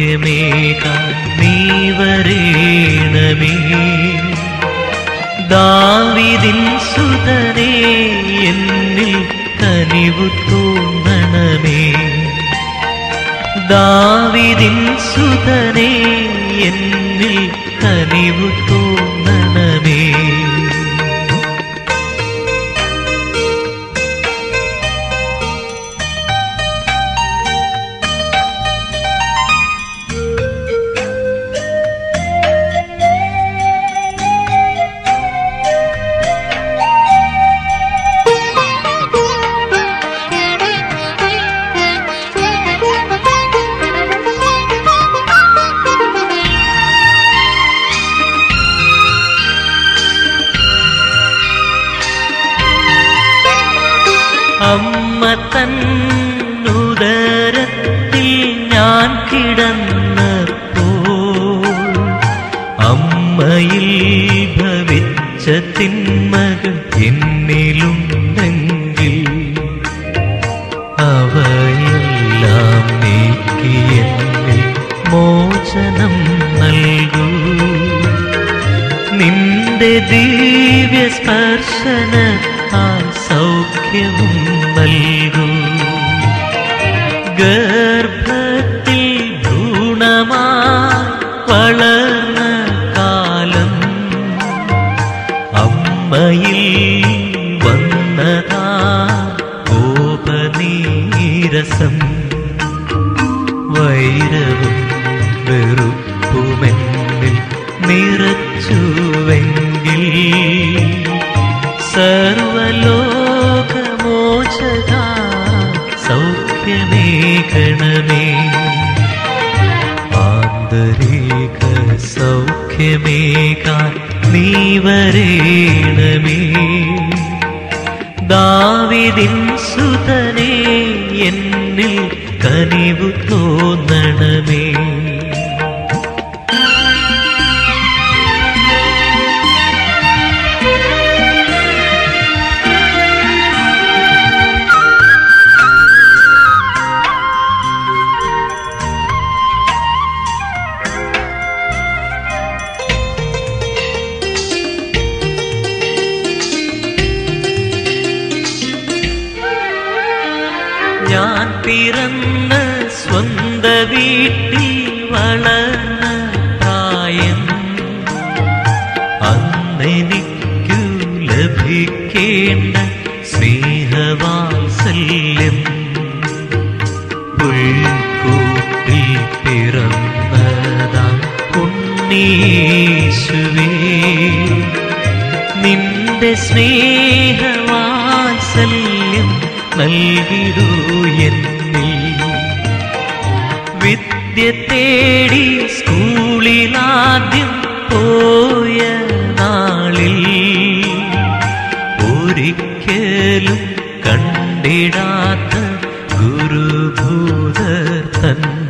സൗഖ്യമേകാൻ നീ വരേണമേ. ദാവിദിൻ സുതനേ എന്നിൽ കനിവു തോന്നണമേ ദാവിദിൻ സുതനേ എന്നിൽ കനിവു തോന്നണമേ അമ്മ ഉദരത്തിൽ ഞാൻ കിടന്നപ്പോ അമ്മയിൽ ഭവിച്ച തിന്മകൾ എന്നിലുണ്ടെങ്കിൽ അവയെല്ലാം നീക്കിയെന്നിൽ മോചനം നൽകൂ. നിന്റെ ദിവ്യ സ്പർശന നൽകൂ. ഗർഭത്തിൽ ഭ്രൂണമായി വളർന്ന കാലം അമ്മയിൽ വന്നതാ കോപനീരസം വൈരവും വെറുപ്പുമെന്നിൽ നിറച്ചുവെങ്കിൽ സൗഖ്യമേകണമേ ആന്തരിക സൗഖ്യമേകാൻ നീ വരേണമേ. ദാവിദിൻ സുതനേ എന്നിൽ കനിവു തോന്നണമേ. വീട്ടിൽ വളർന്ന പ്രായം അന്നെനിക്കു ലഭിക്കേണ്ട സ്നേഹവാത്സല്യം. പുൽക്കൂട്ടിൽ പിറന്നതാ കുന്നീശുവേ നിന്റെ സ്നേഹവാത്സല്യം നൽകിടൂ എന്നിൽ വിദ്യ തേടി സ്കൂളിലാദ്യം പോയ നാളിൽ ഒരിക്കലും കണ്ടിടാത്ത ഗുരുഭൂതൻ ശിക്ഷണങ്ങളേറ്റു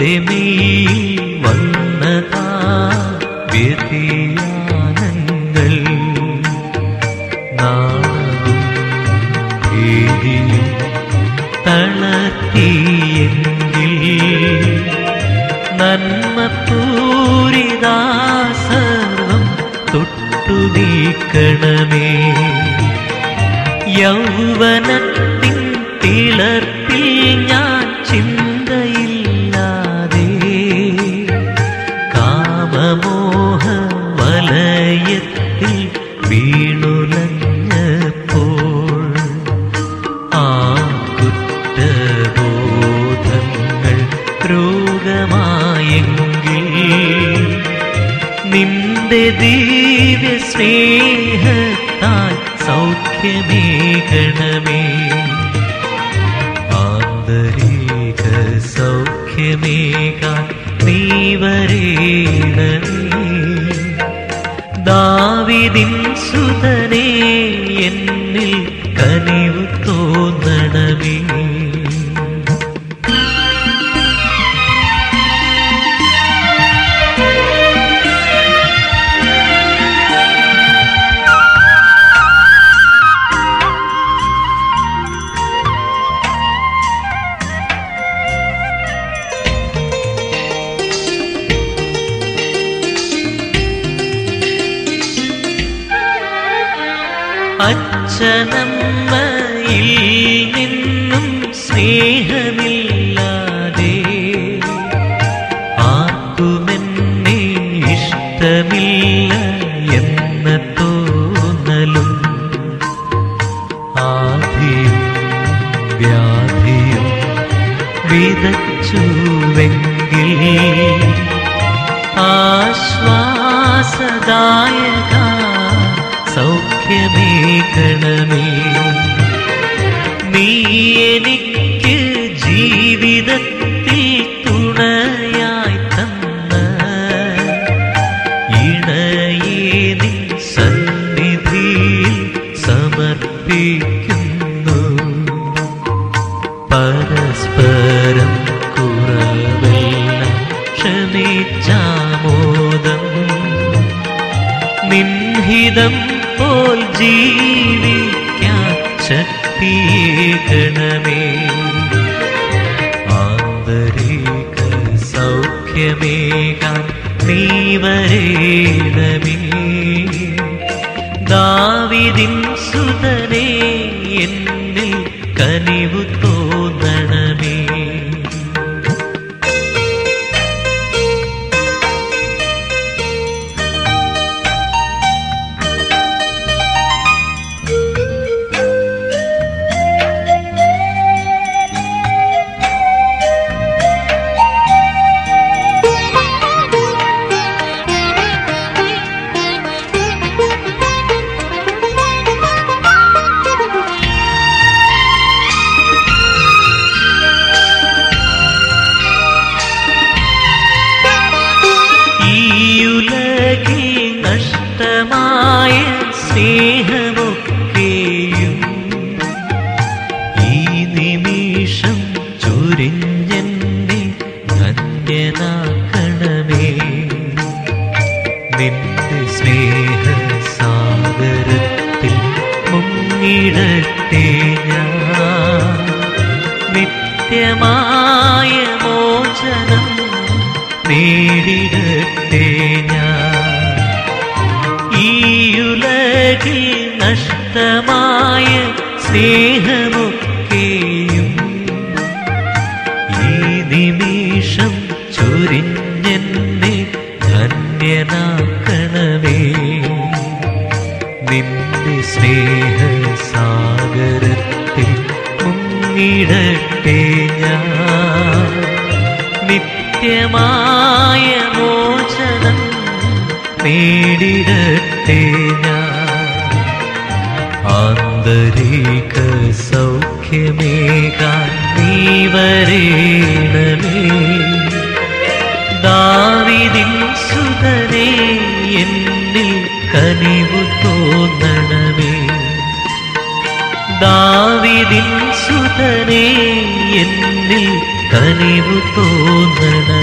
നിന്റെ മേൽ വന്നതാ വ്യതിയാനങ്ങൾ. നാളും പേടിയും തളർത്തിയെങ്കിൽ നന്മ പൂരിതാ സർവം തൊട്ടു നീക്കണമേ. യൗവനത്തിൻ തിളർ സ്നേഹത്താൽ സൗഖ്യമേകണമേ ആന്തരിക സൗഖ്യമേകാൻ നീ വരേണമേ അച്ഛനമ്മയിൽ നിന്നും സ്നേഹമില്ലാതെ ആർക്കുമെന്നെ ഇഷ്ടമില്ല എന്ന തോന്നലും ആധിയും വ്യാധിയും വിതച്ചുവെങ്കിൽ ആശ്വാസദായക സൗഖ്യമേകണമേ. നീ എനിക്ക് ജീവിതത്തിൽ തുണയായി തന്ന ഇണയെ നീ സന്നിധിയിൽ സമർപ്പിക്കുന്നു. പരസ്പരം കുറവെല്ലാം ക്ഷമിച്ചാമോദം നിൻഹിതം പോൽ ജീവിക്കാൻ ശക്തിയേകണമേ ആന്തരിക സൗഖ്യമേകാൻ നീ വരേണമേ ദാവിദിൻ സുതനേ നിത്യമായ മോചനം നേടിടട്ടെ ആന്തരിക സൗഖ്യമേകാൻ നീ വരേണമേ ദാവിദിൻ സുതനേ എന്നിൽ കനിവു തോന്നണമേ ദാവിദിൻ സുതനേ എന്നിൽ കനിവു തോന്നണമേ